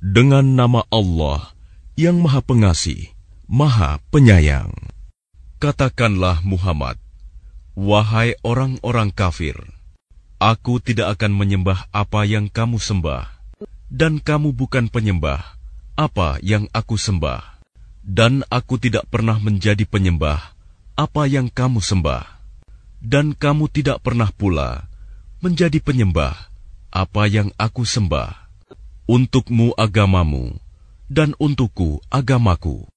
Dengan nama Allah yang Maha Pengasih, Maha Penyayang. Katakanlah Muhammad, wahai orang-orang kafir, aku tidak akan menyembah apa yang kamu sembah, dan kamu bukan penyembah apa yang aku sembah, dan aku tidak pernah menjadi penyembah apa yang kamu sembah, dan kamu tidak pernah pula menjadi penyembah apa yang aku sembah. Untukmu agamamu, dan untukku agamaku.